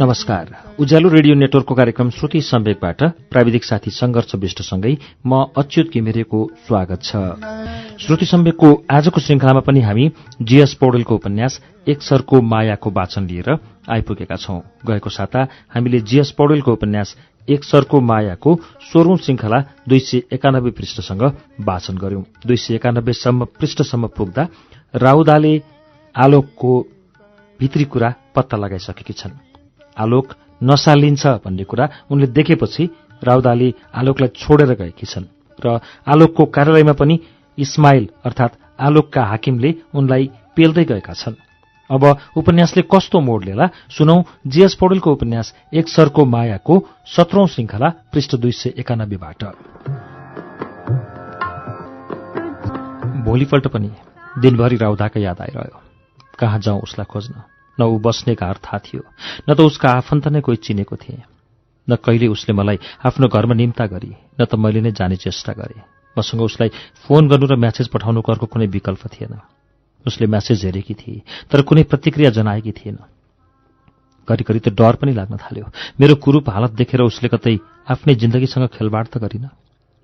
नमस्कार। उज्यालो रेडियो नेटवर्कको कार्यक्रम श्रुति सम्वेकबाट प्राविधिक साथी संघर्ष विष्टसँगै म अच्युत किमिरेको स्वागत छ। श्रुति सम्वेकको आजको श्रृंखलामा पनि हामी जीएस पौडेलको उपन्यास एक सरको मायाको वाचन लिएर आइपुगेका छौं। गएको साता हामीले जीएस पौडेलको उपन्यास एक सरको मायाको सोह्रौं श्रृंखला दुई सय एकानब्बे पृष्ठसँग वाचन गर्यौं दुई सय एकानब्बेसम्म पृष्ठसम्म पुग्दा राउदाले आलोकको भित्री कुरा पत्ता लगाइसकेकी छन्। आलोक नसा लिन्छ भन्ने कुरा उनले देखेपछि राउदाले आलोकलाई छोडेर गएकी छन् र आलोकको कार्यालयमा पनि इस्माइल अर्थात आलोकका हाकिमले उनलाई पेल्दै गएका छन्। अब उपन्यासले कस्तो मोड लिएला सुनौ जीएस पौडेलको उपन्यास एक सरको मायाको सत्रौं श्रृंखला पृष्ठ दुई सय एकानब्बेबाट। भोलिपल्ट पनि दिनभरि राउदाका याद आइरह्यो। कहाँ जाउँ उसलाई खोज्न? न ऊ बस्ने घर थाहा थियो न त उसका आफन्त नै कोही चिनेको थिए न कहिले उसले मलाई आफ्नो घरमा निम्ता गरी न त मैले नै जाने चेष्टा गरे। मसँग उसलाई फोन गर्नु र म्यासेज पठाउनु अर्को कुनै विकल्प थिएन। उसले म्यासेज हेरेकी थिए तर कुनै प्रतिक्रिया जनाएकी थिएन। घरिघरि त डर पनि लाग्न थाल्यो। मेरो कुरूप हालत देखेर उसले कतै आफ्नै जिन्दगीसँग खेलबाड त गरिन।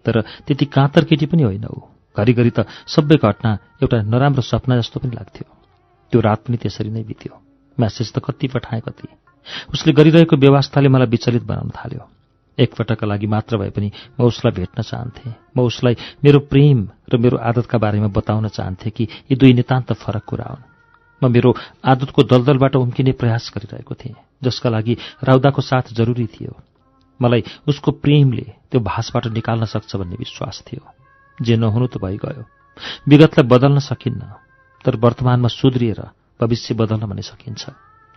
तर त्यति काँतर केटी पनि होइन ऊ। घरिघरि त सबै घटना एउटा नराम्रो सपना जस्तो पनि लाग्थ्यो। त्यो रात पनि त्यसरी नै बित्यो। म्यासेज त कति पठाए कति उसले गरिरहेको व्यवस्थाले मलाई विचलित बनाउन थाल्यो। एकपटकका लागि मात्र भए पनि म उसलाई भेट्न चाहन्थे। म उसलाई मेरो प्रेम र मेरो आदतका बारेमा बताउन चाहन्थे कि यी दुई नितान्त फरक कुरा हुन्। म मेरो आदतको दलदलबाट उम्किने प्रयास गरिरहेको थिएँ जसका लागि राउदाको साथ जरुरी थियो। मलाई उसको प्रेमले त्यो भाषबाट निकाल्न सक्छ भन्ने विश्वास थियो। जे नहुनु त भइगयो। विगतलाई बदल्न सकिन्न तर वर्तमानमा सुध्रिएर भविष्य बदल्न भने सकिन्छ।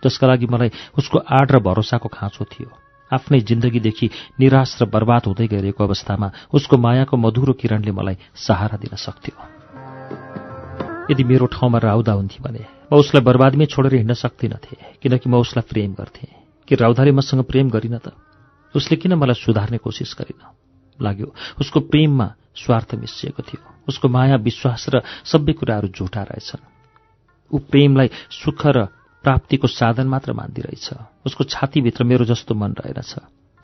जसका लागि मलाई उसको आड र भरोसाको खाँचो थियो। आफ्नै जिन्दगीदेखि निराश र बर्बाद हुँदै गइरहेको अवस्थामा उसको मायाको मधुरो किरणले मलाई सहारा दिन सक्थ्यो। यदि मेरो ठाउँमा राउदा हुन्थे भने म उसलाई बर्बादमै छोडेर हिँड्न सक्दिनथे किनकि म उसलाई प्रेम गर्थे। कि राउदाले मसँग प्रेम गरिन त? उसले किन मलाई सुधार्ने कोसिस गरिन? लाग्यो उसको प्रेममा स्वार्थ मिसिएको थियो। उसको माया विश्वास र सबै कुराहरू झुटा रहेछन्। ऊ प्रेमलाई सुख र प्राप्तिको साधन मात्र मान्दिरहेछ। उसको छातीभित्र मेरो जस्तो मन रहेनछ।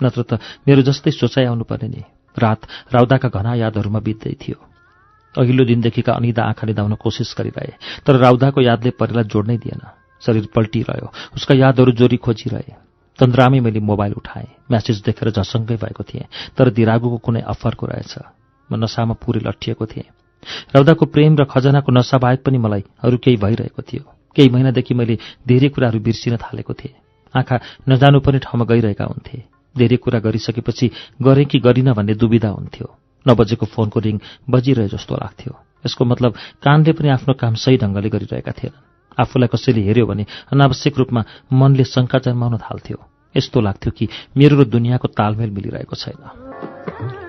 नत्र त मेरो जस्तै सोचाइ आउनुपर्ने नि। रात राउदाका घना यादहरूमा बित्दै थियो। अघिल्लो दिनदेखिका अनिदा आँखा निधाउन कोसिस गरिरहे तर राउदाको यादले परिलाई जोड्नै दिएन। शरीर पल्टिरह्यो। उसका यादहरू जोरी खोजिरहे। तन्द्रामै मैले मोबाइल उठाएँ। म्यासेज देखेर झसङ्गै भएको थिएँ। तर दिरागुको कुनै अफरको रहेछ। म नसामा पुरै लट्ठिएको थिएँ। राउदाको प्रेम र खजनाको नशा बाहेक पनि मलाई अरू केही भइरहेको थियो। केही महिनादेखि मैले धेरै कुराहरू बिर्सिन थालेको थिएँ। आँखा नजानुपर्ने ठाउँमा गइरहेका हुन्थे। धेरै कुरा गरिसकेपछि गरेँ कि गरिन भन्ने दुविधा हुन्थ्यो। नबजेको फोनको रिङ बजिरहे जस्तो लाग्थ्यो। यसको मतलब कानले पनि आफ्नो काम सही ढङ्गले गरिरहेका थिएनन्। आफूलाई कसैले हेऱ्यो भने अनावश्यक रूपमा मनले शङ्का जन्माउन थाल्थ्यो। यस्तो लाग्थ्यो कि मेरो र दुनियाँको तालमेल मिलिरहेको छैन।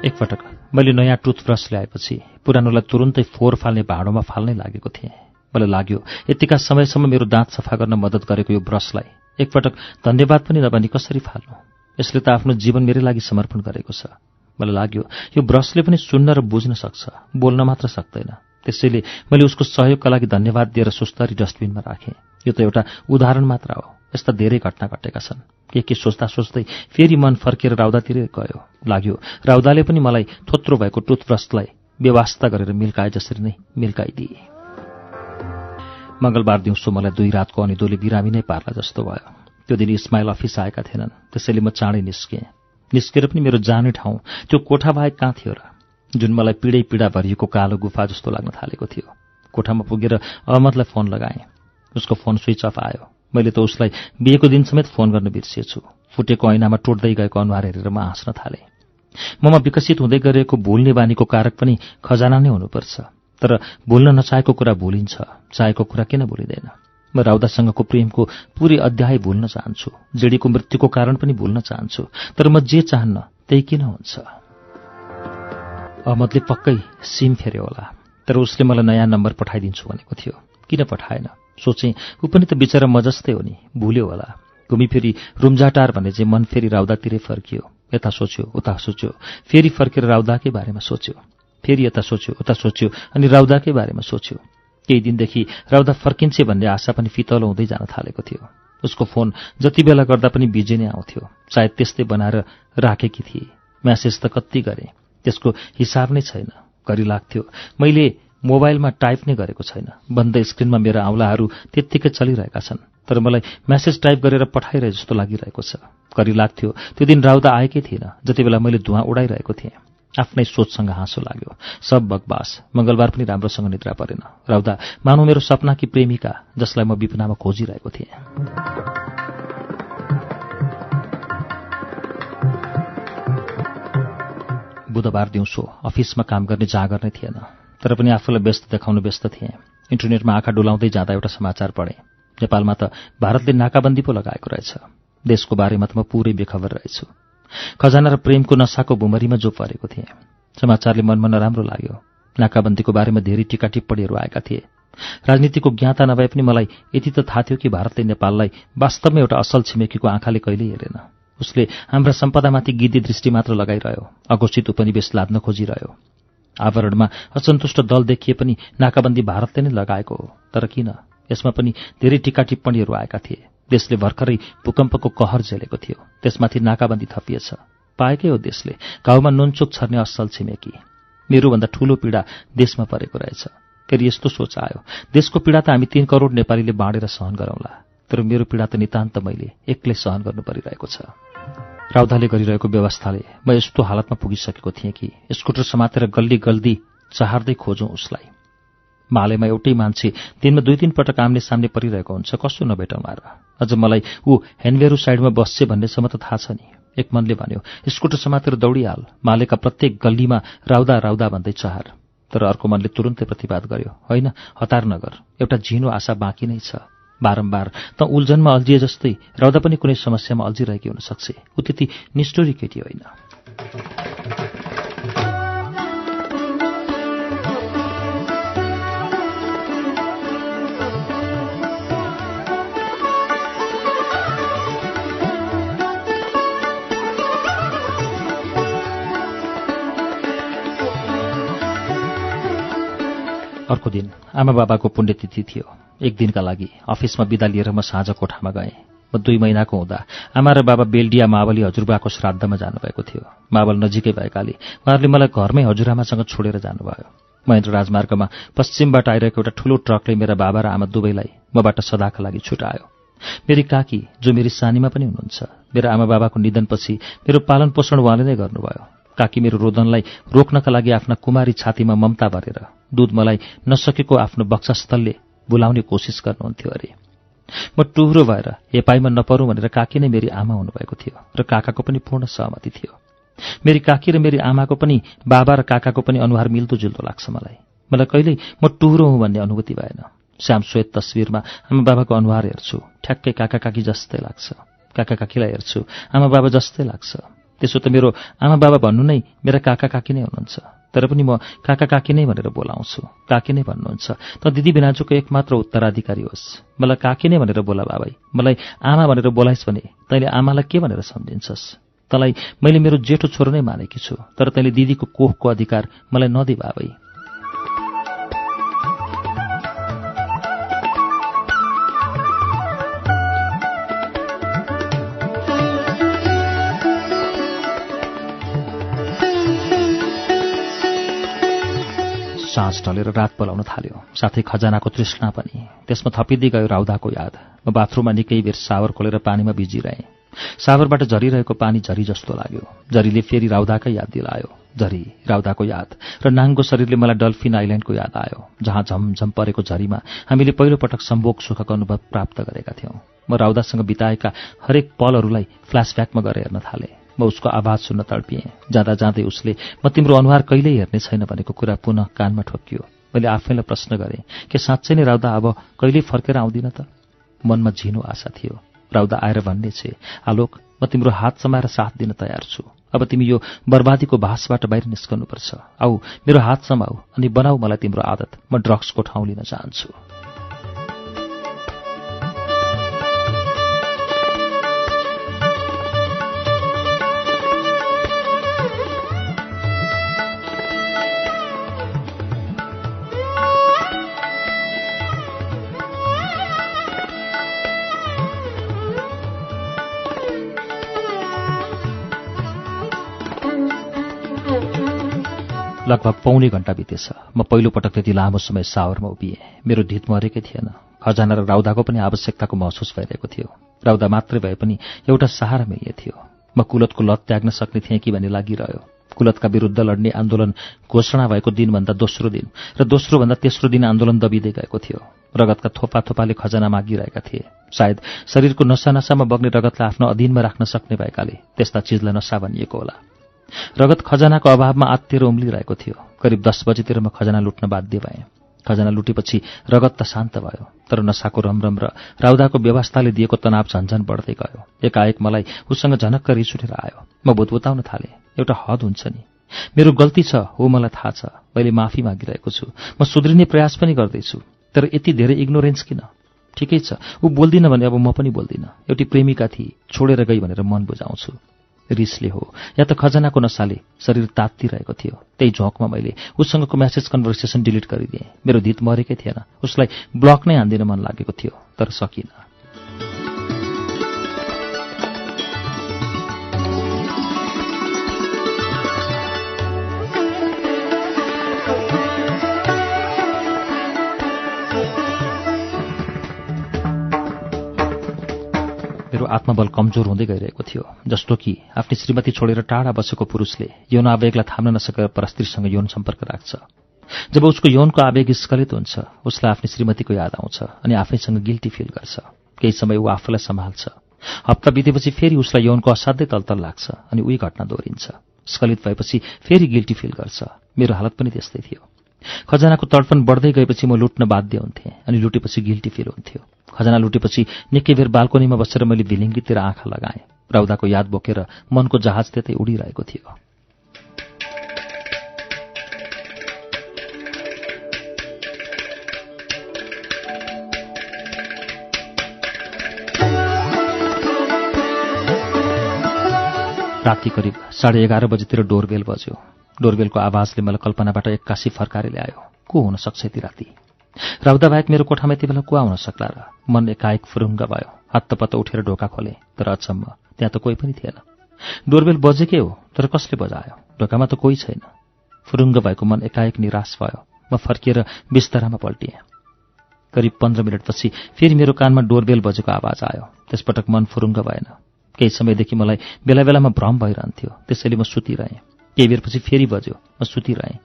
एकपटक मैले नयाँ टुथब्रस ल्याएपछि पुरानोलाई तुरुन्तै फोहोर फाल्ने भाँडोमा फाल्नै लागेको थिएँ। मलाई लाग्यो यतिका समयसम्म मेरो दाँत सफा गर्न मद्दत गरेको यो ब्रसलाई एकपटक धन्यवाद पनि नभनी कसरी फाल्नु? यसले त आफ्नो जीवन मेरै लागि समर्पण गरेको छ। मलाई लाग्यो यो ब्रसले पनि सुन्न र बुझ्न सक्छ बोल्न मात्र सक्दैन। त्यसैले मैले उसको सहयोगका लागि धन्यवाद दिएर सुस्तरी डस्टबिनमा राखेँ। यो त एउटा उदाहरण मात्र हो। यस्ता धेरै घटना घटेका छन्। के के सोच्दा सोच्दै फेरि मन फर्केर राउदातिरै गयो। लाग्यो राउदाले पनि मलाई थोत्रो भएको टुथब्रसलाई व्यवस्था गरेर मिल्काए जसरी नै मिल्काइदिए। मङ्गलबार दिउँसो मलाई दुई रातको अनिदोले बिरामी नै पार्ला जस्तो भयो। त्यो दिन इस्माइल अफिस आएका थिएनन्। त्यसैले म चाँडै निस्केँ। निस्केर पनि मेरो जाने ठाउँ त्यो कोठा बाहेक कहाँ थियो र? जुन मलाई पीडै पीडा भरिएको कालो गुफा जस्तो लाग्न थालेको थियो। कोठामा पुगेर अहमदलाई फोन लगाएँ। उसको फोन स्विच अफ आयो। मैले त उसलाई बिहेको दिन समेत फोन गर्न बिर्सिएछु। फुटेको ऐनामा टोट्दै गएको अनुहार हेरेर म हाँस्न थालेँ। ममा विकसित हुँदै गरेको भुल्ने बानीको कारक पनि खजाना नै हुनुपर्छ। तर भुल्न नचाहेको कुरा भुलिन्छ चाहेको कुरा किन भुलिँदैन? म राउदासँगको प्रेमको पूरै अध्याय भुल्न चाहन्छु। जेडीको मृत्युको कारण पनि भुल्न चाहन्छु। तर म जे चाहन्न त्यही किन हुन्छ? अहमदले पक्कै सिम फेर्यो होला। तर उसले मलाई नयाँ नम्बर पठाइदिन्छु भनेको थियो। किन पठाएन? सोचेँ ऊ पनि त बिचरा म जस्तै हो नि भुल्यो होला। घुमिफेरि रुम्जाटार भने चाहिँ मन फेरि राउदातिरै फर्कियो। यता सोच्यो उता सोच्यो। फेरि फर्केर राउदाकै बारेमा सोच्यो। फेरि यता सोच्यो उता सोच्यो अनि राउदाकै बारेमा सोच्यो। केही दिनदेखि राउदा फर्किन्छे भन्ने आशा पनि फितलो हुँदै जान थालेको थियो। उसको फोन जति बेला गर्दा पनि बिजी नै आउँथ्यो। सायद त्यस्तै बनाएर राखेकी थिए। म्यासेज त कति गरे। त्यसको हिसाब नै छैन। घरि लाग्थ्यो। मैले मोबाइलमा टाइप नै गरेको छैन। बन्द स्क्रिनमा मेरा औँलाहरू त्यत्तिकै चलिरहेका छन्। तर मलाई म्यासेज टाइप गरेर पठाइरहे जस्तो लागिरहेको छ। घरि लाग्थ्यो। त्यो दिन राउदा आएकै थिएन। जति बेला मैले धुवा उडाइरहेको थिएँ। आफ्नै सोचसँग हाँसो लाग्यो। सब बकबास मंगलबार पनि राम्रोसँग निद्रा परेन। राउदा मानौ मेरो सपना कि प्रेमिका जसलाई म विपनामा खोजिरहेको थिएँ। बुधबार दिउँसो अफिसमा काम गर्ने जागर नै थिएन। तर पनि आफूलाई व्यस्त देखाउनु व्यस्त थिएँ। इन्टरनेटमा आँखा डुलाउँदै जाँदा एउटा समाचार पढेँ। नेपालमा त भारतले नाकाबन्दी पो लगाएको रहेछ। देशको बारेमा त म पुरै बेखबर रहेछु। खजाना र प्रेमको नसाको भुमरीमा जो परेको थिएँ। समाचारले मनमा नराम्रो लाग्यो। नाकाबन्दीको बारेमा धेरै टिका टिप्पणीहरू आएका थिए। राजनीतिको ज्ञाता नभए पनि मलाई यति त थाहा थियो कि भारतले नेपाललाई वास्तवमा एउटा असल छिमेकीको आँखाले कहिल्यै हेरेन। उसले हाम्रा सम्पदामाथि गिद्दी दृष्टि मात्र लगाइरह्यो। अघोषित उपनिवेश लाद्न खोजिरह्यो। आवरणमा असन्तुष्ट दल देखिए पनि नाकाबन्दी भारतले नै लगाएको हो। तर किन? यसमा पनि धेरै टिका टिप्पणीहरू आएका थिए। देशले भर्खरै भूकम्पको कहर झेलेको थियो। त्यसमाथि नाकाबन्दी थपिएछ। पाएकै हो देशले। घाउमा नुनचोक छर्ने असल छिमेकी। मेरोभन्दा ठूलो पीडा देशमा परेको रहेछ। फेरि यस्तो सोच आयो। देशको पीडा त हामी तीन करोड नेपालीले बाँडेर सहन गरौँला। तर मेरो पीडा त नितान्त मैले एक्लै सहन गर्नु परिरहेको छ। राउधाले गरिरहेको व्यवस्थाले म यस्तो हालतमा पुगिसकेको थिएँ कि स्कुटर समातेर गल्ली गल्दी चहार्दै खोजौँ उसलाई। मालेमा एउटै मान्छे दिनमा दुई तिन पटक आम्ने सामने परिरहेको हुन्छ कस्तो नभेटौँ मार अझ मलाई ऊ हेनवेरू साइडमा बस्छे भन्नेसम्म त थाहा छ नि। एक मनले भन्यो स्कुटर समातेर दौडिहाल मालेका प्रत्येक गल्लीमा राउदा राउदा भन्दै चहार। तर अर्को मनले तुरुन्तै प्रतिवाद गर्यो होइन हतार नगर एउटा झिनो आशा बाँकी नै छ। बारम्बार त उल्झनमा अल्झिए जस्तै राउदा पनि कुनै समस्यामा अल्झिरहेकी हुन सक्छ ऊ त्यति निष्ठुरी केटी होइन। अर्को दिन आमा बाबाको पुण्यतिथि थियो। एक दिनका लागि अफिसमा बिदा लिएर म साँझ कोठामा गएँ। म दुई महिनाको हुँदा आमा र बाबा बेल्डिया मावली हजुरबाको श्राद्धमा जानुभएको थियो। मावल नजिकै भएकाले उहाँहरूले मलाई घरमै हजुरआमासँग छोडेर जानुभयो। महेन्द्र राजमार्गमा पश्चिमबाट आइरहेको एउटा ठूलो ट्रकले मेरा बाबा र आमा दुवैलाई मबाट सदाका लागि छुटायो। मेरी काकी जो मेरी सानीमा पनि हुनुहुन्छ मेरा आमा बाबाको निधनपछि मेरो पालन पोषण उहाँले नै गर्नुभयो। काकी मेरो रोदनलाई रोक्नका लागि आफ्ना कुमारी छातीमा ममता भरेर दूध मलाई नसकेको आफ्नो बक्सास्थलले बोलाउने कोसिस गर्नुहुन्थ्यो अरे। म टुह्रो भएर हेपाईमा नपरौँ भनेर काकी नै मेरी आमा हुनुभएको थियो र काकाको पनि पूर्ण सहमति थियो। मेरी काकी र मेरी आमाको पनि बाबा र काकाको पनि अनुहार मिल्दोजुल्दो लाग्छ मलाई। मलाई कहिल्यै म टुह्रो हुँ भन्ने अनुभूति भएन। श्याम श्वेत तस्विरमा आमा बाबाको अनुहार हेर्छु। ठ्याक्कै काका काकी जस्तै लाग्छ। काका काकीलाई हेर्छु। आमा बाबा जस्तै लाग्छ। त्यसो त मेरो आमा बाबा भन्नु नै मेरा काका काकी नै हुनुहुन्छ। तर पनि म काका काकी नै भनेर बोलाउँछु। काकी नै भन्नुहुन्छ। त दिदी बिनाजुको एकमात्र उत्तराधिकारी होस्। मलाई काकी नै भनेर बोला बाबाई। मलाई आमा भनेर बोलाइस् भने तैँले आमालाई के भनेर सम्झिन्छस्? तँलाई मैले मेरो जेठो छोरो नै मानेकी छु। तर तैँले दिदीको कोखको अधिकार मलाई नदे बाबाई। साँझ ढलेर रात बोलाउन थाल्यो। साथै खजानाको तृष्णा पनि। त्यसमा थपिँदै गयो राउदाको याद। म बाथरुममा निकै बेर सावर खोलेर पानीमा बिजिरहेँ सावरबाट झरिरहेको पानी झरी जस्तो लाग्यो। झरीले फेरि राउदाकै याद दिलायो। झरी राउदाको याद। र नाङ्गो शरीरले मलाई डल्फिन आइल्यान्डको याद आयो जहाँ झमझम परेको झरीमा हामीले पहिलोपटक सम्भोग सुखको अनुभव प्राप्त गरेका थियौँ। म राउदासँग बिताएका हरेक पलहरूलाई फ्ल्यासब्याकमा गएर हेर्न थालेँ। म उसको आवाज सुन्न तडपिएँ। जाँदा जाँदै उसले म तिम्रो अनुहार कहिल्यै हेर्ने छैन भनेको कुरा पुनः कानमा ठोकियो। मैले आफैलाई प्रश्न गरेँ के साँच्चै नै राउदा अब कहिल्यै फर्केर आउँदिन त? मनमा झिनो आशा थियो। राउदा आएर भन्ने छे आलोक म तिम्रो हात समाएर साथ दिन तयार छु। अब तिमी यो बर्बादीको भासबाट बाहिर निस्कनुपर्छ। आऊ मेरो हात समाऊ अनि बनाऊ मलाई तिम्रो आदत। म ड्रग्सको ठाउँ लिन चाहन्छु। लगभग पौने घण्टा बितेछ। म पहिलोपटक त्यति लामो समय सावरमा उभिएँ। मेरो धित मरेकै थिएन। खजाना र राउदाको पनि आवश्यकताको महसुस भइरहेको थियो। राउदा मात्रै भए पनि एउटा सहारा मिल्ने थियो। म कुलतको लत त्याग्न सक्ने थिएँ कि भन्ने लागिरह्यो। कुलतका विरुद्ध लड्ने आन्दोलन घोषणा भएको दिनभन्दा दोस्रो दिन र दोस्रो भन्दा तेस्रो दिन आन्दोलन दबिँदै गएको थियो। रगतका थोपा थोपाले खजना मागिरहेका थिए। सायद शरीरको नसा नसामा बग्ने रगतलाई आफ्नो अधीनमा राख्न सक्ने भएकाले त्यस्ता चिजलाई नसा भनिएको होला। रगत खजनाको अभावमा आत्तिएर उम्लिरहेको थियो। करिब दस बजीतिर म खजना लुट्न बाध्य भएँ। खजना लुटेपछि रगत त शान्त भयो तर नसाको रमरम र राउदाको व्यवस्थाले दिएको तनाव झन्झन बढ्दै गयो। एकाएक मलाई उसँग झनक्क रिस उठेर आयो। म भुतबुताउन थालेँ। एउटा हद हुन्छ नि। मेरो गल्ती छ हो मलाई थाहा छ। मैले माफी मागिरहेको छु। म सुध्रिने प्रयास पनि गर्दैछु। तर यति धेरै इग्नोरेन्स किन? ठिकै छ। ऊ बोल्दिनँ भने अब म पनि बोल्दिनँ। एउटी प्रेमिका थिए। छोडेर गई भनेर मन बुझाउँछु। रिसले हो। या त खजनाको नसाले शरीर तात्तिरहेको थियो। त्यही झोकमा मैले उसँगको म्यासेज कन्भर्सेसन डिलिट गरिदिएँ। मेरो धित मरेकै थिएन। उसलाई ब्लक नै हान्दिन मन लागेको थियो तर सकिनँ आत्मबल कमजोर हुँदै गइरहेको थियो जस्तो कि आफ्नी श्रीमती छोडेर टाढा बसेको पुरुषले यौन आवेगलाई थाम्न नसकेर परस्त्रीसँग यौन सम्पर्क राख्छ। जब उसको यौनको आवेग स्खलित हुन्छ उसलाई आफ्नी श्रीमतीको याद आउँछ अनि आफैसँग गिल्टी फिल गर्छ। केही समय ऊ आफूलाई सम्हाल्छ। हप्ता बितेपछि फेरि उसलाई यौनको असाध्यै तलतल लाग्छ अनि उही घटना दोहोरिन्छ। स्खलित भएपछि फेरि गिल्टी फिल गर्छ। मेरो हालत पनि त्यस्तै थियो। खजनाको तडपन बढ्दै गएपछि म लुट्न बाध्य हुन्थेँ अनि लुटेपछि गिल्टी फिल हुन्थ्यो। खजना लुटेपछि निकै बेर बाल्कोनीमा बसेर मैले भिलिङ्गीतिर आँखा लगाएँ राउदाको याद बोकेर मनको जहाज त्यतै उडिरहेको थियो। राति करिब साढे एघार बजीतिर डोरबेल बज्यो। डोरबेलको आवाजले मलाई कल्पनाबाट एक्कासी फर्काएर ल्यायो को हुन सक्छ यति राति? राउदाबाहेक मेरो कोठामा यति बेला को आउन सक्ला र मन एकाएक फुरुङ्ग भयो। हत्तपत्त उठेर ढोका खोले तर अचम्म। त्यहाँ त कोही पनि थिएन। डोरबेल बजेकै हो तर कसले बजायो? ढोकामा त कोही छैन। फुरुङ्ग भएको मन एकाएक निराश भयो। म फर्किएर बिस्तारामा पल्टिएँ। करिब पन्ध्र मिनटपछि फेरि मेरो कानमा डोरबेल बजेको आवाज आयो। त्यसपटक मन फुरुङ्ग भएन। केही समयदेखि मलाई बेला बेलामा भ्रम भइरहन्थ्यो। त्यसैले म सुतिरहेँ। केही बेरपछि फेरि बज्यो। म सुतिरहेँ।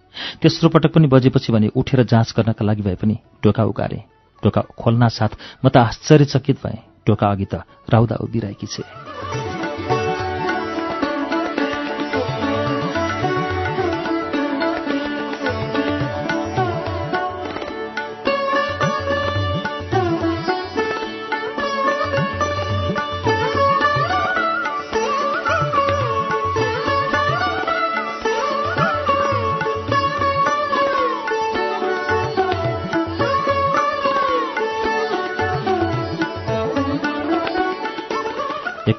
तेस्रो पटक पनि बजेपछि भने उठेर जाँच गर्नका लागि भए पनि ढोका उगारे। ढोका खोल्ना साथ म त आश्चर्यचकित भएँ। ढोका अघि त राउदा उभिरहेकी छे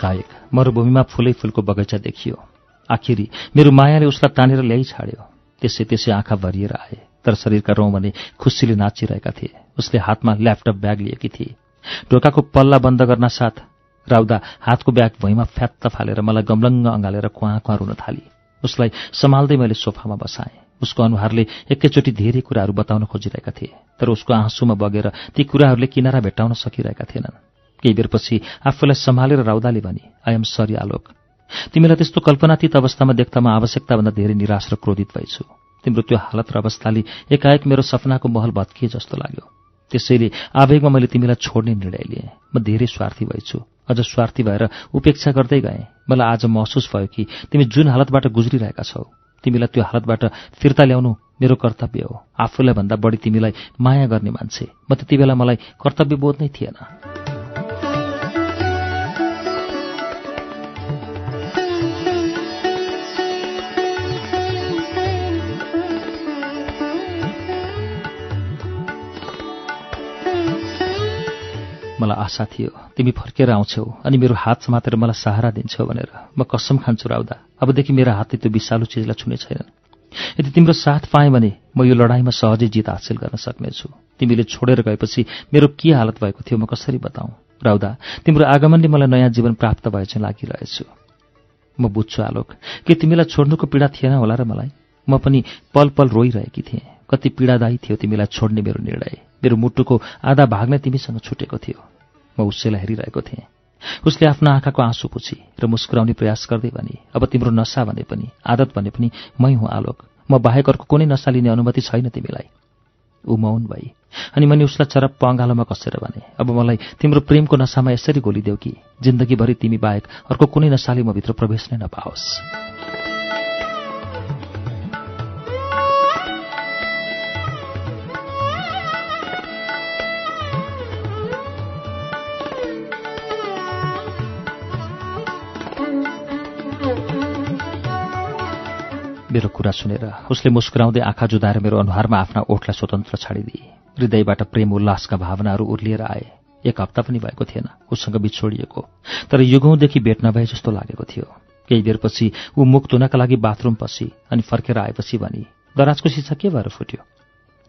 एकाएक मरूभूमिमा फुलै फुलको बगैँचा देखियो। आखिरी मेरो मायाले उसलाई तानेर ल्याइ छाड्यो। त्यसै त्यसै आँखा भरिएर आए। तर शरीरका रौँ भने खुसीले नाचिरहेका थिए। उसले हातमा ल्यापटप ब्याग लिएकी थिए। ढोकाको पल्ला बन्द गर्न साथ राउदा हातको ब्याग भुइँमा फ्यात्त फालेर मलाई गमलङ्ग अँगालेर कुहाँ कुहाँ रुन थाली। उसलाई सम्हाल्दै मैले सोफामा बसाएँ। उसको अनुहारले एकैचोटि धेरै कुराहरू बताउन खोजिरहेका थिए। तर उसको आँसुमा बगेर ती कुराहरूले किनारा भेट्टाउन सकिरहेका थिएनन्। केही बेरपछि आफूलाई सम्हालेर राउदाले भने आई एम सरी आलोक। तिमीलाई त्यस्तो कल्पनातीत अवस्थामा देख्दामा आवश्यकताभन्दा धेरै निराश र क्रोधित भइछु तिम्रो त्यो हालत र अवस्थाले एकाएक मेरो सपनाको महल भत्किए जस्तो लाग्यो। त्यसैले आवेगमा मैले तिमीलाई छोड्ने निर्णय लिएँ। म धेरै स्वार्थी भएछु। अझ स्वार्थी भएर उपेक्षा गर्दै गएँ। मलाई आज महसुस भयो कि तिमी जुन हालतबाट गुज्रिरहेका छौ तिमीलाई त्यो हालतबाट फिर्ता ल्याउनु मेरो कर्तव्य हो। आफूलाई भन्दा बढी तिमीलाई माया गर्ने मान्छे। म त्यति बेला मलाई कर्तव्य बोध नै थिएन। मलाई आशा थियो। तिमी फर्केर आउँछौ अनि मेरो हात समातेर मलाई सहारा दिन्छौ भनेर म कसम खान्छु राउदा। अबदेखि मेरो हातले त्यो विषालु चिजलाई छुने छैन। यदि तिम्रो साथ पाएँ भने म यो लडाईँमा सहजै जित हासिल गर्न सक्नेछु। तिमीले छोडेर गएपछि मेरो के हालत भएको थियो म कसरी बताऊँ? राउदा तिम्रो आगमनले मलाई नयाँ जीवन प्राप्त भए चाहिँ लागिरहेछु। म बुझ्छु आलोक के तिमीलाई छोड्नुको पीडा थिएन होला र मलाई? म पनि पल पल रोइरहेकी थिएँ। कति पीडादायी थियो तिमीलाई छोड्ने मेरो निर्णय। मेरो मुटुको आधा भाग नै तिमीसँग छुटेको थियो। म उसैलाई हेरिरहेको थिएँ। उसले आफ्नो आँखाको आँसु पुछी र मुस्कुराउने प्रयास गर्दै भने अब तिम्रो नसा भने पनि आदत भने पनि मै हुँ आलोक। म बाहेक अर्को कुनै नसा लिने अनुमति छैन तिमीलाई। ऊ मौन भई अनि मैले उसलाई चरप अँगालोमा कसेर भने अब मलाई तिम्रो प्रेमको नसामा यसरी गोलिदेऊ कि? जिन्दगीभरि तिमी बाहेक अर्को कुनै नसाले म भित्र प्रवेश नै नपाओस्। मेरो कुरा सुनेर उसले मुस्कुराउँदै आँखा जुदाएर मेरो अनुहारमा आफ्ना ओठलाई स्वतन्त्र छाडिदिए। हृदयबाट प्रेम उल्लासका भावनाहरू उर्लिएर आए। एक हप्ता पनि भएको थिएन उसँग बिछोडिएको तर युगौँदेखि भेट नभए जस्तो लागेको थियो। केही बेरपछि ऊ मुख धुनका लागि बाथरुम पसी अनि फर्केर आएपछि भनी दराजको सिसा के भएर फुट्यो?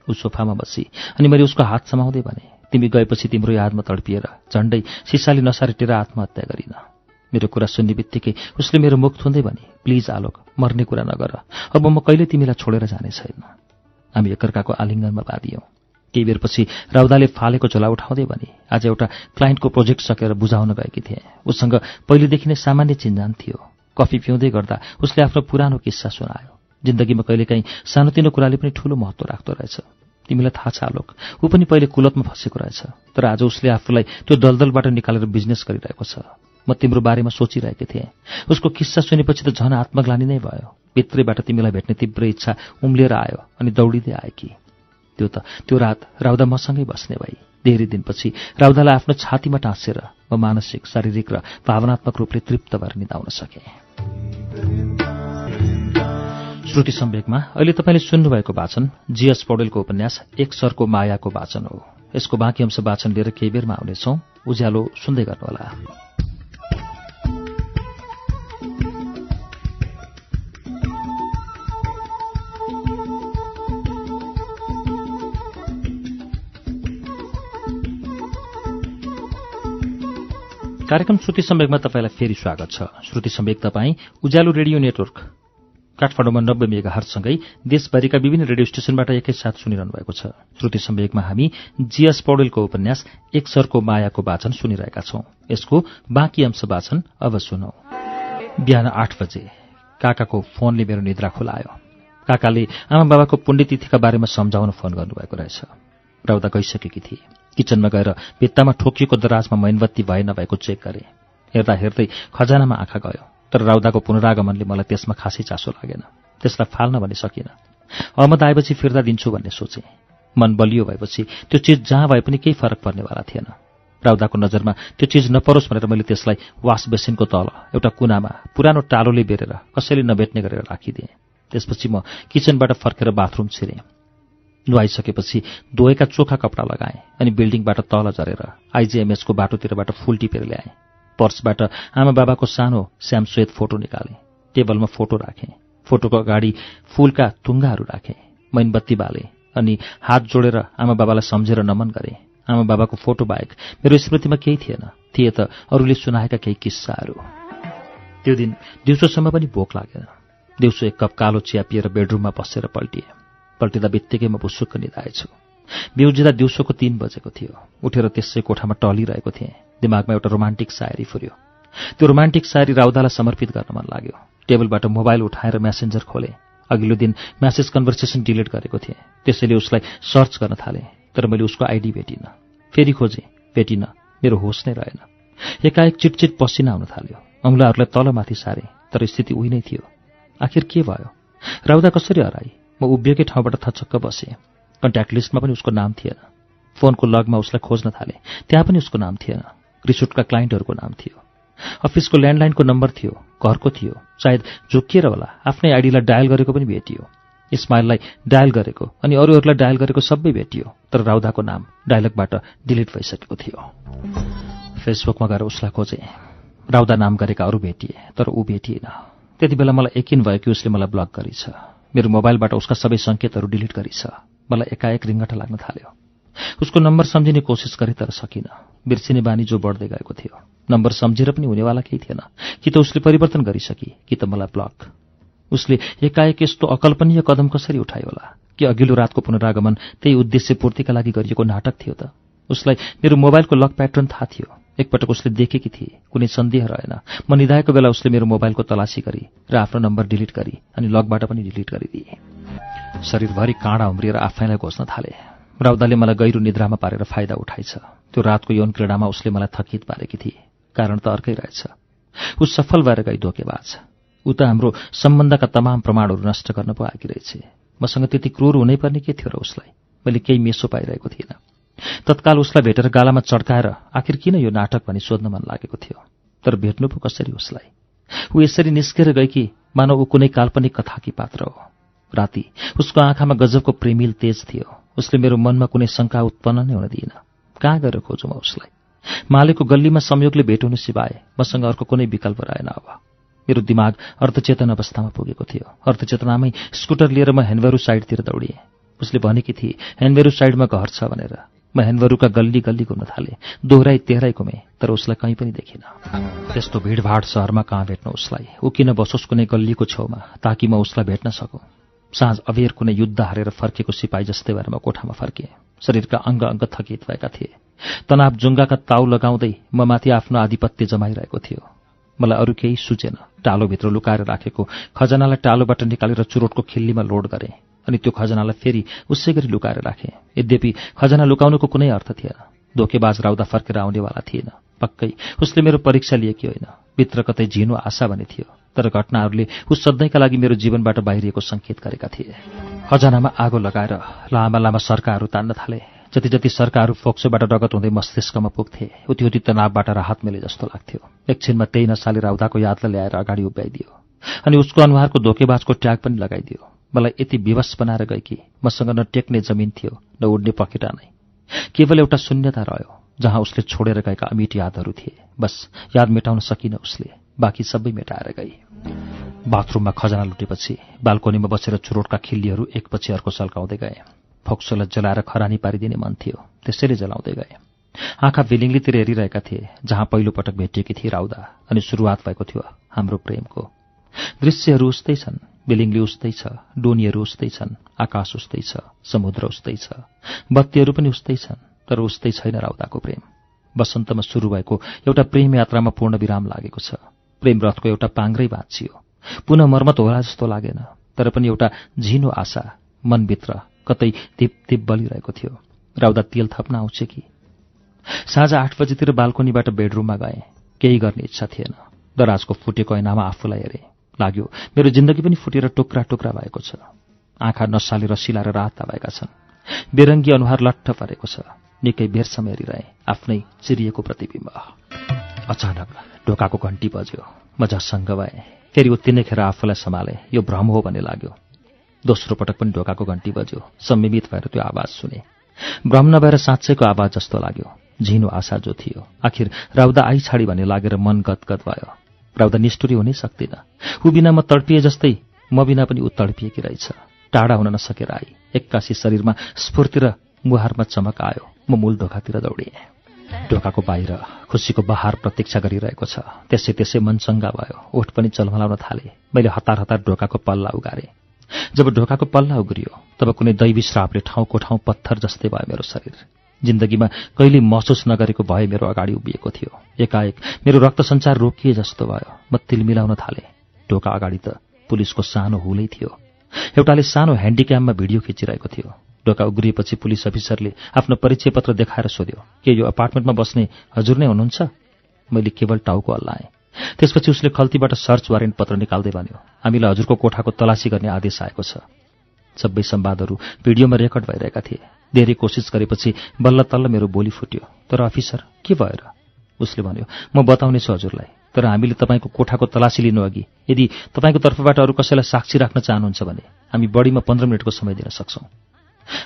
ऊ सोफामा बसी अनि मैले उसको हात समाउँदै भने तिमी गएपछि तिम्रो यादमा तडपिएर झण्डै सिसाले नसारेटेर आत्महत्या गरिन। मेरो कुरा सुन्ने बित्तिकै उसले मेरो मुख थुन्दै भने प्लिज आलोक मर्ने कुरा नगर। अब म कहिले तिमीलाई छोडेर जाने छैन। हामी एकअर्काको आलिङ्गनमा बाँधियौँ। केही बेरपछि राउदाले फालेको झोला उठाउँदै भने आज एउटा क्लाइन्टको प्रोजेक्ट सकेर बुझाउन गएकी थिएँ। उसँग पहिलेदेखि नै सामान्य चिन्जान थियो। कफी पिउँदै गर्दा उसले आफ्नो पुरानो किस्सा सुनायो। जिन्दगीमा कहिलेकाहीँ सानोतिनो कुराले पनि ठूलो महत्व राख्दो रहेछ। तिमीलाई थाहा छ आलोक ऊ पनि पहिले कुलतमा फँसेको रहेछ। तर आज उसले आफूलाई त्यो दलदलबाट निकालेर बिजनेस गरिरहेको छ। म तिम्रो बारेमा सोचिरहेकी थिएँ। उसको किस्सा सुनेपछि त झन आत्मग्लानी नै भयो। भित्रैबाट तिमीलाई भेट्ने तीव्र इच्छा उम्लिएर आयो अनि दौडिँदै कि। त्यो त त्यो रात राउदा मसँगै बस्ने भई। धेरै दिनपछि राउदालाई आफ्नो छातीमा टाँसेर म मानसिक शारीरिक र भावनात्मक रूपले तृप्त भएर निधाउन सकेँ। श्रुति सम्वेकमा अहिले तपाईँले सुन्नुभएको वाचन जीएस पौडेलको उपन्यास एक सरको मायाको वाचन हो। यसको बाँकी अंश वाचन लिएर केही बेरमा आउनेछौ। उज्यालो सुन्दै गर्नुहोला। कार्यक्रम श्रुति सम्वेकमा तपाईँलाई फेरि स्वागत छ। श्रुति सम्वेक तपाईँ उज्यालो रेडियो नेटवर्क काठमाडौँमा नब्बे मेगा हर्सँगै देशभरिका विभिन्न रेडियो स्टेशनबाट एकैसाथ सुनिरहनु भएको छ। श्रुति सम्वेकमा हामी जीएस पौडेलको उपन्यास एक सरको मायाको वाचन सुनिरहेका छौं। यसको बाँकी अंश वाचन अब सुनौ बिहान आठ बजे काकाको फोनले मेरो निद्रा खुलायो। काकाले आमा बाबाको पुण्यतिथिका बारेमा सम्झाउन फोन गर्नुभएको रहेछ। राउदा गइसकेकी थिए। किचनमा गएर भित्तामा ठोकिएको दराजमा मैनबत्ती भए नभएको चेक गरे। हेर्दा हेर्दै खजानामा आँखा गयो तर राउदाको पुनरागमनले मलाई त्यसमा खासै चासो लागेन। त्यसलाई फाल्न भने सकिनँ अहमद आएपछि फिर्ता दिन्छु भन्ने सोचे। मन बलियो भएपछि त्यो चिज जहाँ भए पनि केही फरक पर्नेवाला थिएन। राउदाको नजरमा त्यो चिज नपरोस् भनेर मैले त्यसलाई वास बेसिनको तल एउटा कुनामा पुरानो टालोले बेरेर कसैले नभेट्ने गरेर राखिदिएँ। त्यसपछि म किचनबाट फर्केर बाथरुम छिरेँ। नुहाइसकेपछि धोएका चोखा कपडा लगाएँ अनि बिल्डिङबाट तल झरेर आइजिएमएसको बाटोतिरबाट फुल टिपेर ल्याएँ। पर्सबाट आमा बाबाको सानो श्यामश्वेत फोटो निकालेँ। टेबलमा फोटो राखेँ। फोटोको अगाडि फूलका तुङ्गाहरू राखेँ। मैनबत्ती बाले अनि हात जोडेर आमा बाबालाई सम्झेर नमन गरेँ। आमा बाबाको फोटो बाहेक मेरो स्मृतिमा केही थिएन। थिए त अरूले सुनाएका केही किस्साहरू। त्यो दिन दिउँसोसम्म पनि भोक लागेन। दिउँसो एक कप कालो चिया पिएर बेडरुममा बसेर पल्टिएँ। पल्टिँदा बित्तिकै म बुसुक्क निधाएछु। बिउजिँदा दिउँसोको तीन बजेको थियो। उठेर त्यसै कोठामा टलिरहेको थिएँ। दिमागमा एउटा रोमान्टिक सायरी फुर्यो। त्यो रोमान्टिक सायरी राउदालाई समर्पित गर्न मन लाग्यो। टेबलबाट मोबाइल उठाएर म्यासेन्जर खोले। अघिल्लो दिन म्यासेज कन्भर्सेसन डिलिट गरेको थिएँ। त्यसैले उसलाई सर्च गर्न थालेँ तर मैले उसको आइडी भेटिनँ। फेरि खोजेँ भेटिनँ मेरो होस नै रहेन। एकाएक चिटचिट पसिना आउन थाल्यो। औँलाहरूलाई तलमाथि सारे तर स्थिति उही नै थियो। आखिर के भयो? राउदा कसरी हराई? म उभिएकै ठाउँबाट थचक्क बसेँ। कन्ट्याक्ट लिस्टमा पनि उसको नाम थिएन। फोनको लगमा उसलाई खोज्न थाले। त्यहाँ पनि उसको नाम थिएन। रिसोर्टका क्लाइन्टहरूको नाम थियो। अफिसको ल्यान्डलाइनको नम्बर थियो। घरको थियो। सायद झुकिएर होला। आफ्नै आइडीलाई डायल गरेको पनि भेटियो। इस्माइललाई डायल गरेको अनि अरूहरूलाई डायल गरेको सबै भेटियो। तर राउदाको नाम डायलगबाट डिलिट भइसकेको थियो। फेसबुकमा गएर उसलाई खोजेँ। राउदा नाम गरेका अरू भेटिए तर ऊ भेटिएन। त्यति बेला मलाई यकिन भयो कि उसले मलाई ब्लक गरेछ। मेरो मोबाइलबाट उसका सबै सङ्केतहरू डिलिट गरिछ। मलाई एकाएक रिङ्गटा लाग्न थाल्यो। उसको नम्बर सम्झिने कोसिस गरेँ तर सकिनँ। बिर्सिने बानी जो बढ्दै गएको थियो। नम्बर सम्झेर पनि हुनेवाला केही थिएन। कि त उसले परिवर्तन गरिसकी कि त मलाई ब्लक उसले एकाएक यस्तो अकल्पनीय कदम कसरी उठायो होला? कि अघिल्लो रातको पुनरागमन त्यही उद्देश्य पूर्तिका लागि गरिएको नाटक थियो त? उसलाई मेरो मोबाइलको लक प्याटर्न थाहा थियो। एकपटक उसले देखेकी थिए कुनै सन्देह रहेन। म निधाएको बेला उसले मेरो मोबाइलको तलासी गरी र आफ्नो नम्बर डिलिट गरी अनि लगबाट पनि डिलिट गरिदिए। शरीरभरि काँडा उम्रिएर आफैलाई घोच्न थाले। राउदाले मलाई गहिरो निद्रामा पारेर फाइदा उठाइछ त्यो रातको यौन क्रीडामा उसले मलाई थकित पारेकी थिए। कारण त अर्कै रहेछ। ऊ सफल भएर गई धोकेबाज। ऊ त हाम्रो सम्बन्धका तमाम प्रमाणहरू नष्ट गर्न पो आइरहेछ मसँग त्यति क्रूर हुनैपर्ने के थियो र उसलाई? मैले केही मेसो पाइरहेको थिइनँ। तत्काल उसलाई भेटेर गालामा चड्काएर आखिर किन यो नाटक भनी सोध्न मन लागेको थियो? तर भेट्नु पो कसरी उसलाई? ऊ यसरी निस्केर गई कि मानव ऊ कुनै काल्पनिक कथाकी पात्र हो? राति उसको आँखामा गजबको प्रेमिल तेज थियो। उसले मेरो मनमा कुनै शङ्का उत्पन्न नै हुन दिइन कहाँ गएर खोजौँ म उसलाई? मालेको गल्लीमा संयोगले भेट हुनु सिवाए मसँग अर्को कुनै विकल्प रहेन अब। मेरो दिमाग अर्धचेतन अवस्थामा पुगेको थियो। अर्धचेतनामै स्कुटर लिएर म हेन्भेरू साइडतिर दौडिएँ। उसले भनेकी थिए हेन्भेरू साइडमा घर छ भनेर। म हेन्भरूका गल्ली गल्ली घुम्न थालेँ। दोहोऱ्याइ तेह्राइ घुमेँ तर उसलाई कहीँ पनि देखिनँ। त्यस्तो भिडभाड सहरमा कहाँ भेट्नु उसलाई? ऊ किन बसोस् कुनै गल्लीको छेउमा ताकि म उसलाई भेट्न सकौँ? साँझ अबेर कुनै युद्ध हारेर फर्केको सिपाही जस्तै भएर म कोठामा फर्केँ शरीरका अङ्ग अङ्ग थकित भएका थिए। तनाव जुङ्गाका ताउ लगाउँदै म माथि आफ्नो आधिपत्य जमाइरहेको थियो। मलाई अरू केही सुचेन टालोभित्र लुकाएर राखेको खजनालाई टालोबाट निकालेर चुरोटको खिल्लीमा लोड गरेँ। अनि त्यो खजनालाई फेरि उसै गरी लुकाएर राखेँ। यद्यपि खजना लुकाउनुको कुनै अर्थ थिएन। धोकेबाज राउदा फर्केर आउनेवाला थिएन। पक्कै उसले मेरो परीक्षा लिएकी होइन। भित्र कतै झिनो आशा भने थियो। तर घटनाहरूले उस सधैँका लागि मेरो जीवनबाट बाहिरिएको सङ्केत गरेका थिए। खजनामा आगो लगाएर लामा लामा सर्काहरू तान्न थाले। जति जति सर्काहरू फोक्सोबाट रगत हुँदै मस्तिष्कमा पुग्थे उति उति तनावबाट राहत मिले जस्तो लाग्थ्यो। एकछिनमा त्यही नसाले राउदाको यादलाई ल्याएर अगाडि उभ्याइदियो। अनि उसको अनुहारको धोकेबाजको ट्याग पनि लगाइदियो। मलाई यति विवश बनाएर गए कि मसँग न टेक्ने जमिन थियो न उड्ने पखेटा नै। केवल एउटा शून्यता रह्यो जहाँ उसले छोडेर गएका अमिट यादहरू थिए। बस याद मेटाउन सकिन उसले बाँकी सबै मेटाएर गई। बाथरूममा खजना लुटेपछि बाल्कोनीमा बसेर चुरोटका खिल्लीहरू एकपछि अर्को सल्काउँदै गए। फोक्सोलाई जलाएर खरानी पारिदिने मन थियो त्यसैले जलाउँदै गए। आँखा बिलिङलीतिर हेरिरहेका थिए जहाँ पहिलो पटक भेटिएकी थिए राउदा अनि सुरुवात भएको थियो हाम्रो प्रेमको। दृश्यहरू उस्तै छन्। बिलिङली उस्तै छ डोनीहरू उस्तै छन् आकाश उस्तै छ समुद्र उस्तै छ बत्तीहरू पनि उस्तै छन् तर उस्तै छैन राउदाको प्रेम। वसन्तमा सुरु भएको एउटा प्रेम यात्रामा पूर्ण विराम लागेको छ। प्रेम रथको एउटा पाङ्रै बाँचियो पुनः मर्मत होला जस्तो लागेन तर पनि एउटा झिनो आशा मनभित्र कतै धिप बलिरहेको थियो। राउदा तेल थप्न आउँछ कि? साँझ आठ बजीतिर बाल्कोनीबाट बेडरुममा गए। केही गर्ने इच्छा थिएन। दराजको फुटेको ऐनामा आफूलाई हेरे। लाग्यो। मेरो जिन्दगी पनि फुटेर टुक्रा टुक्रा भएको छ। आँखा नसाले रसिला र राता भएका छन्। बेरङ्गी अनुहार लट्ठ परेको छ। निकै बेरसम्म हेरिरहे आफ्नै चिरिएको प्रतिबिम्ब। अचानक ढोकाको घन्टी बज्यो। म झस्सङ्ग भए। फेरि उत्तिनै खेर आफूलाई सम्हाले। यो भ्रम हो भन्ने लाग्यो। दोस्रो पटक पनि ढोकाको घन्टी बज्यो। सम्मिमित भएर त्यो आवाज सुने। भ्रम नभएर साँच्चैको आवाज जस्तो लाग्यो। झिनो आशा जो थियो। आखिर राउदा आई छाडी भन्ने लागेर मन गदगद भयो। राउदा निष्ठुरी हुनै सक्दिन। ऊ बिना म तडपिए जस्तै म बिना पनि ऊ तडपिएकी रहेछ। टाढा हुन नसकेर आई। एक्कासी शरीरमा स्फूर्ति र मुहारमा चमक आयो। म मूल ढोकातिर दौडिएँ। ढोकाको बाहिर खुसीको बहार प्रतीक्षा गरिरहेको छ। त्यसै त्यसै मन चङ्गा भयो। ओठ पनि चलमलाउन थाले। मैले हतार हतार ढोकाको पल्ला उगारेँ। जब ढोकाको पल्ला उग्रियो तब कुनै दैवी श्रापले ठाउँको ठाउँ पत्थर जस्तै भयो मेरो शरीर। जिन्दगीमा कहिले महसुस नगरेको भए मेरो अगाडि उभिएको थियो। एकाएक मेरो रक्त सञ्चार रोकिए जस्तो भयो। म तिल मिलाउन थालेँ। ढोका अगाडि त पुलिसको सानो हुलै थियो। एउटाले सानो ह्यान्डिक्याममा भिडियो खिचिरहेको थियो। ढोका उग्रिएपछि पुलिस अफिसरले आफ्नो परिचय पत्र देखाएर सोध्यो के यो अपार्टमेन्टमा बस्ने हजुर नै हुनुहुन्छ? मैले केवल टाउको हल्लाएँ। त्यसपछि उसले खल्तीबाट सर्च वारेन्ट पत्र निकाल्दै भन्यो हामीलाई हजुरको कोठाको तलासी गर्ने आदेश आएको छ। सबै सम्वादहरू भिडियोमा रेकर्ड भइरहेका थिए। धेरै कोसिस गरेपछि बल्ल तल्ल मेरो बोली फुट्यो। तर अफिसर के भएर? उसले भन्यो म बताउनेछु हजुरलाई तर हामीले तपाईँको कोठाको तलासी लिनु अघि यदि तपाईँको तर्फबाट अरू कसैलाई साक्षी राख्न चाहनुहुन्छ भने हामी बढीमा पन्ध्र मिनटको समय दिन सक्छौँ।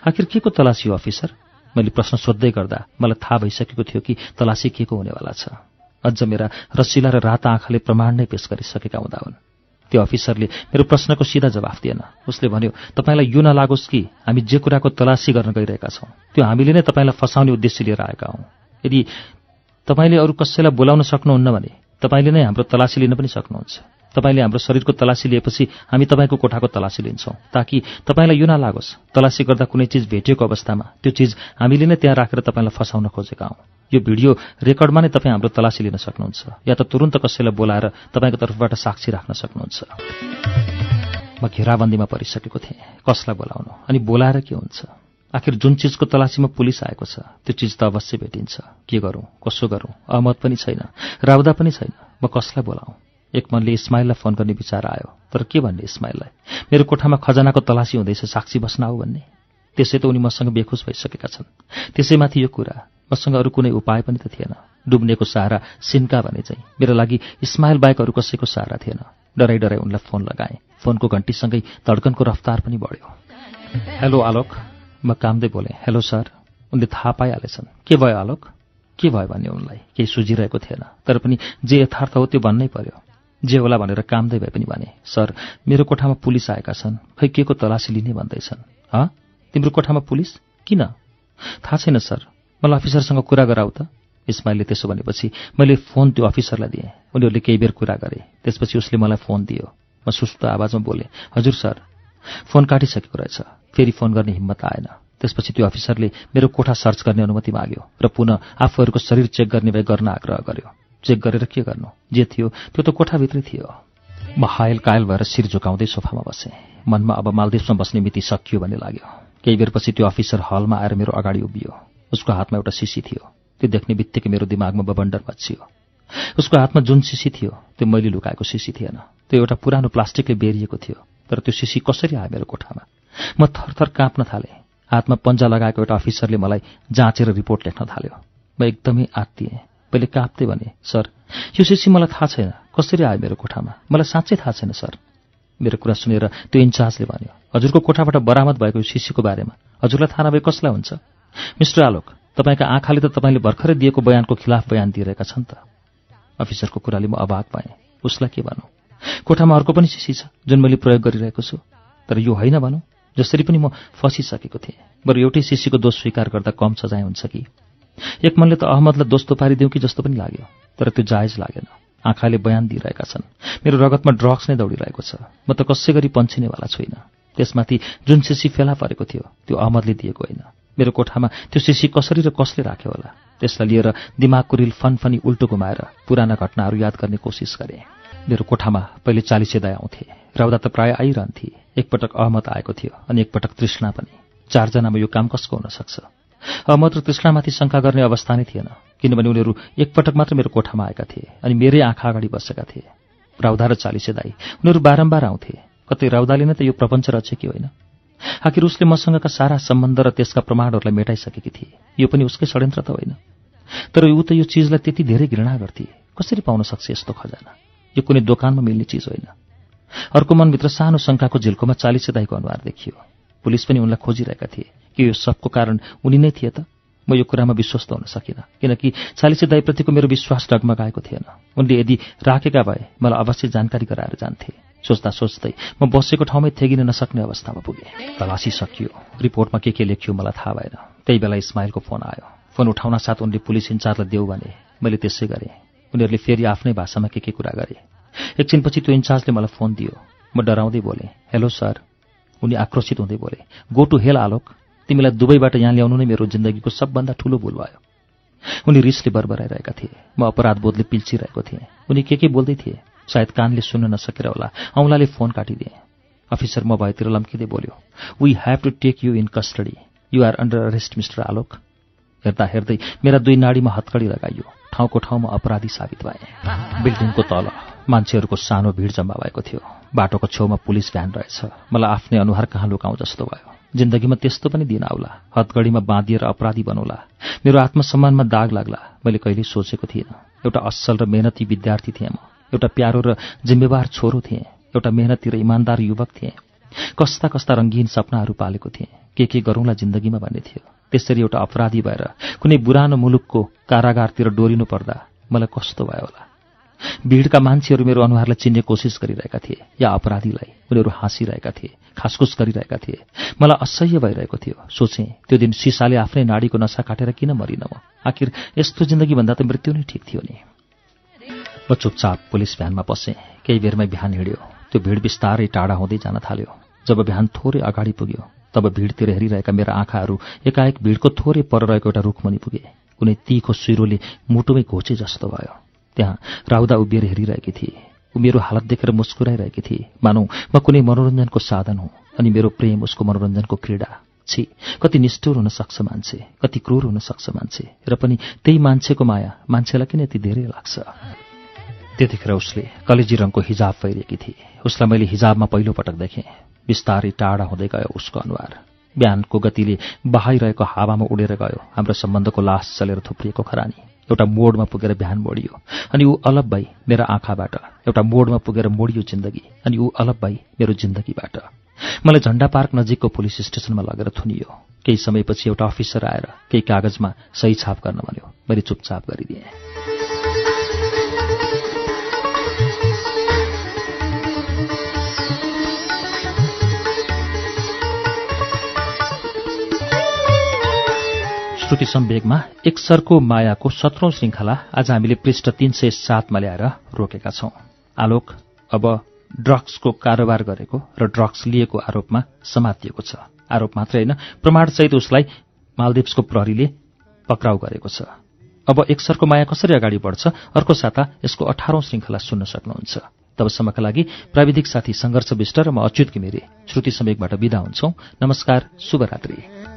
आखिर के को तलासी हो अफिसर? मैले प्रश्न सोध्दै गर्दा मलाई थाहा भइसकेको थियो कि तलासी के को हुनेवाला छ। अझ मेरा रसिला र राता आँखाले प्रमाण नै पेश गरिसकेका हुँदा हुन्। त्यो अफिसरले मेरो प्रश्नको सिधा जवाफ दिएन। उसले भन्यो तपाईँलाई यो नलागोस् कि हामी जे कुराको तलासी गर्न गइरहेका छौँ। त्यो हामीले नै तपाईँलाई फसाउने उद्देश्य लिएर आएका हौँ। यदि तपाईँले अरू कसैलाई बोलाउन सक्नुहुन्न भने तपाईँले नै हाम्रो तलासी लिन पनि सक्नुहुन्छ। तपाईँले हाम्रो शरीरको तलासी लिएपछि हामी तपाईँको कोठाको तलासी लिन्छौँ ताकि तपाईँलाई यो नलागोस्। तलासी गर्दा कुनै चिज भेटिएको अवस्थामा त्यो चिज हामीले नै त्यहाँ राखेर तपाईँलाई फसाउन खोजेका हौँ। यो भिडियो रेकर्डमा नै तपाईँ हाम्रो तलासी लिन सक्नुहुन्छ या त तुरन्त कसैलाई बोलाएर तपाईँको तर्फबाट साक्षी राख्न सक्नुहुन्छ। म घेराबन्दीमा परिसकेको थिएँ। कसलाई बोलाउनु? अनि बोलाएर के हुन्छ? आखिर जुन चिजको तलासीमा पुलिस आएको छ त्यो चिज त अवश्य भेटिन्छ। के गरौँ? कसो गरौँ? अहमद पनि छैन। राउदा पनि छैन। म कसलाई बोलाऊँ एक मनले इस्माइललाई फोन गर्ने विचार आयो। तर के भन्ने इस्माइललाई मेरो कोठामा खजनाको तलासी हुँदैछ साक्षी बस्न आऊ भन्ने। त्यसै त उनी मसँग बेखुस भइसकेका छन्। त्यसैमाथि यो कुरा। मसँग अरू कुनै उपाय पनि त थिएन। डुब्नेको सहारा सिन्का भने चाहिँ मेरो लागि इस्माइल बाहेक अरू कसैको सहारा थिएन। डराइ डराइ उनलाई फोन लगाएँ। फोनको घन्टीसँगै धड्कनको रफ्तार पनि बढ्यो। हेलो आलोक। म कामदै बोलेँ हेलो सर। उनले थाहा पाइहालेछन्। के भयो आलोक? के भयो भन्ने उनलाई? केही सुझिरहेको थिएन। तर पनि जे यथार्थ हो त्यो भन्नै पर्यो। जे होला भनेर कामदै भए पनि भने सर मेरो कोठामा पुलिस आएका छन्। खै के को तलासी लिने भन्दैछन्? ह? तिम्रो कोठामा पुलिस? किन? थाहा छैन सर। मलाई अफिसरसँग कुरा गराउ त। इस्माइलले त्यसो भनेपछि मैले फोन त्यो अफिसरलाई दिएँ। उनीहरूले केही बेर कुरा गरे। त्यसपछि उसले मलाई फोन दियो। म सुस्त आवाजमा बोलेँ हजुर सर। फोन काटिसकेको रहेछ। फेरि फोन गर्ने हिम्मत आएन। त्यसपछि त्यो अफिसरले मेरो कोठा सर्च गर्ने अनुमति माग्यो र पुनः आफूहरूको शरीर चेक गर्ने भए गर्न आग्रह गर्यो। चेक गरेर के गर्नु? जे थियो त्यो त कोठाभित्रै थियो। म हायल कायल भएर शिर झुकाउँदै सोफामा बसेँ। मनमा अब मालदिप्समा बस्ने मिति सकियो भन्ने लाग्यो। केही बेरपछि त्यो अफिसर हलमा आएर मेरो अगाडि उभियो। उसको हातमा एउटा सिसी थियो। त्यो देख्ने बित्तिकै मेरो दिमागमा बबन्डर मचियो उसको हातमा जुन सिसी थियो त्यो मैले लुकाएको सिसी थिएन। त्यो एउटा पुरानो प्लास्टिकले बेरिएको थियो तर त्यो सिसी कसरी आयो मेरो कोठामा? म थरथर काँप्न थालेँ। हातमा पन्जा लगाएको एउटा अफिसरले मलाई जाँचेर रिपोर्ट लेख्न थाल्यो। म एकदमै आत्तिएँ। पहिले काँप्दै भने सर यो सिसी मलाई थाहा छैन। कसरी आयो मेरो कोठामा? मलाई साँच्चै थाहा छैन सर। मेरो कुरा सुनेर त्यो इन्चार्जले भन्यो हजुरको कोठाबाट बरामद भएको सिसीको बारेमा। हजुरलाई थाहा नभए कसलाई हुन्छ? मिस्टर आलोक तपाईँका आँखाले त तपाईँले भर्खरै दिएको बयानको खिलाफ बयान दिइरहेका छन् त। अफिसरको कुराले म अभाग पाएँ उसलाई के भनौँ? कोठामा अर्को पनि सिसी छ जुन मैले प्रयोग गरिरहेको छु। तर यो होइन भनौँ जसरी पनि म फसिसकेको थिएँ। बरु एउटै सिसीको दोष स्वीकार गर्दा कम सजाय हुन्छ कि? एक मनले त अहमदलाई दोस्तो पारिदिउँ कि जस्तो पनि लाग्यो तर त्यो जायज लागेन। आँखाले बयान दिइरहेका छन्। मेरो रगतमा ड्रग्स नै दौडिरहेको छ। म त कसै गरी पन्छिनेवाला छुइनँ। त्यसमाथि जुन सिसी फेला परेको थियो त्यो अहमदले दिएको होइन। मेरो कोठामा त्यो सिसी कसरी र कसले राख्यो होला? त्यसलाई लिएर दिमागको रिल फनफनी उल्टो घुमाएर पुराना घटनाहरू याद गर्ने कोसिस गरेँ। मेरो कोठामा पहिले चालिसे दाय आउँथे। राउदा त प्राय आइरहन्थे। एकपटक अहमद आएको थियो अनि एकपटक तृष्णा पनि। चारजनामा यो काम कसको हुन सक्छ अहमद र तृष्णामाथि शङ्का गर्ने अवस्था नै थिएन किनभने उनीहरू एकपटक मात्र मेरो कोठामा आएका थिए अनि मेरै आँखा अगाडि बसेका थिए। राउदा र चालिसे दाई उनीहरू बारम्बार आउँथे। कतै राउदाले नै त यो प्रपञ्च रचे कि होइन। आखिर उसले मसँगका सारा सम्बन्ध र त्यसका प्रमाणहरूलाई मेटाइसकेकी थिए। यो पनि उसकै षड्यन्त्र त होइन। तर ऊ त यो चिजलाई त्यति धेरै घृणा गर्थे। कसरी पाउन सक्छ यस्तो खजाना? यो कुनै दोकानमा मिल्ने चिज होइन। अर्को मनभित्र सानो शङ्काको झिल्कोमा चालिसे दाईको अनुहार देखियो। पुलिस पनि उनलाई खोजिरहेका थिए कि यो सबको कारण उनी नै थिए त? म यो कुरामा विश्वस्त हुन सकिनँ। किनकि चालिसे दाईप्रतिको मेरो विश्वास डगमगाएको थिएन। उनले यदि राखेका भए मलाई अवश्य जानकारी गराएर जान्थे। सोच्दा सोच्दै म बसेको ठाउँमै थेगिन नसक्ने अवस्थामा पुगेँ। तलासी सकियो। रिपोर्टमा के के लेखियो मलाई थाहा भएन। त्यही बेला इस्माइलको फोन आयो। फोन उठाउन साथ उनले पुलिस इन्चार्जलाई देऊ भने मैले त्यसै गरेँ। उनीहरूले फेरि आफ्नै भाषामा के के कुरा गरे। एकछिनपछि त्यो इन्चार्जले मलाई फोन दियो। म डराउँदै बोलेँ हेलो सर। उनी आक्रोशित हुँदै बोले गो टु हेल आलोक। तिमीलाई दुबईबाट यहाँ ल्याउनु नै मेरो जिन्दगीको सबभन्दा ठूलो भूल भयो। उनी रिसले बरबराइरहेका थिए। म अपराध बोधले थिएँ। उनी के के बोल्दै थिए? सायद कानले सुन्न नसकेर होला। औँलाले फोन काटिदिए। अफिसर म भएतिर लम्किँदै बोल्यो we have to take you in custody you are under arrest mister Alok हेर्दा हेर्दै मेरा दुई नाडीमा हत्कडी लगाइयो। ठाउँको ठाउँमा अपराधी साबित भए। बिल्डिङको तल मान्छेहरूको सानो भिड जम्मा भएको थियो। बाटोको छेउमा पुलिस भ्यान रहेछ। मलाई आफ्नै अनुहार कहाँ लुकाउँ जस्तो भयो। जिन्दगीमा त्यस्तो पनि दिन आउला। हतगढीमा बाँधिएर अपराधी बनौला। मेरो आत्मसम्मानमा दाग लाग्ला। मैले कहिल्यै सोचेको थिइनँ एउटा असल र मेहनती विद्यार्थी थिएँ म। एउटा प्यारो र जिम्मेवार छोरो थिएँ। एउटा मेहनती र इमान्दार युवक थिएँ। कस्ता कस्ता रङ्गीन सपनाहरू पालेको थिएँ। के के गरौँला जिन्दगीमा भन्ने थियो। त्यसरी एउटा अपराधी भएर कुनै बुरानो मुलुकको कारागारतिर डोरिनु पर्दा मलाई कस्तो भयो होला। भिडका मान्छेहरू मेरो अनुहारलाई चिन्ने कोसिस गरिरहेका थिए या अपराधीलाई उनीहरू हाँसिरहेका थिए खासखुस गरिरहेका थिए। मलाई असह्य भइरहेको थियो। सोचेँ त्यो दिन सिसाले आफ्नै नाडीको नसा काटेर किन मरिन म? आखिर यस्तो जिन्दगीभन्दा त मृत्यु नै ठिक थियो नि। म चुपचाप पुलिस भ्यानमा पसेँ। केही बेरमै बिहान हिँड्यो। त्यो भिड बिस्तारै टाढा हुँदै जान थाल्यो। जब बिहान थोरै अगाडि पुग्यो तब भिडतिर हेरिरहेका मेरा आँखाहरू एकाएक भिडको थोरै पर रहेको एउटा रुखमुनि पुगे। कुनै तीखो सुइरोले मुटुमै घोचे जस्तो भयो। त्यहाँ राउदा उभिएर हेरिरहेकी थिए। ऊ मेरो हालत देखेर मुस्कुराइरहेकी थिए। मानौ म कुनै मनोरञ्जनको साधन हुँ अनि मेरो प्रेम उसको मनोरञ्जनको क्रीडा। छि कति निष्ठुर हुन सक्छ मान्छे कति क्रूर हुन सक्छ मान्छे र पनि त्यही मान्छेको माया मान्छेलाई किन यति धेरै लाग्छ? त्यतिखेर उसले कलेजी रङको हिजाब पहिरेकी थिए। उसलाई मैले हिजाबमा पहिलो पटक देखेँ। बिस्तारै टाढा हुँदै गयो उसको अनुहार। बिहानको गतिले बहाइरहेको हावामा उडेर गयो। हाम्रो सम्बन्धको लास चलेर थुप्रिएको खरानी एउटा मोडमा पुगेर बिहान मोडियो। अनि ऊ अलग भई मेरा आँखाबाट एउटा मोडमा पुगेर मोडियो जिन्दगी। अनि ऊ अलग भई मेरो जिन्दगीबाट। मलाई झण्डा पार्क नजिकको पुलिस स्टेसनमा लगेर थुनियो। केही समयपछि एउटा अफिसर आएर केही कागजमा सही छाप गर्न भन्यो। मैले चुपचाप गरिदिएँ। श्रुति सम्वेगमा एक सरको मायाको सत्रौं श्रृङ्खला आज हामीले पृष्ठ तीन सय सातमा ल्याएर रोकेका छौं। आलोक अब ड्रग्सको कारोबार गरेको र ड्रग्स लिएको आरोपमा समातिएको छ। आरोप मात्रै होइन प्रमाणसहित उसलाई मालदिप्सको प्रहरीले पक्राउ गरेको छ। अब एक सरको माया कसरी अगाडि बढ्छ अर्को साता यसको अठारौं श्रृङ्खला सुन्न सक्नुहुन्छ। तबसम्मका लागि प्राविधिक साथी संघर्ष विष्ट र म अच्युत घिमिरे श्रुति समेकबाट विदा हुन्छौ। नमस्कार शुभरात्री।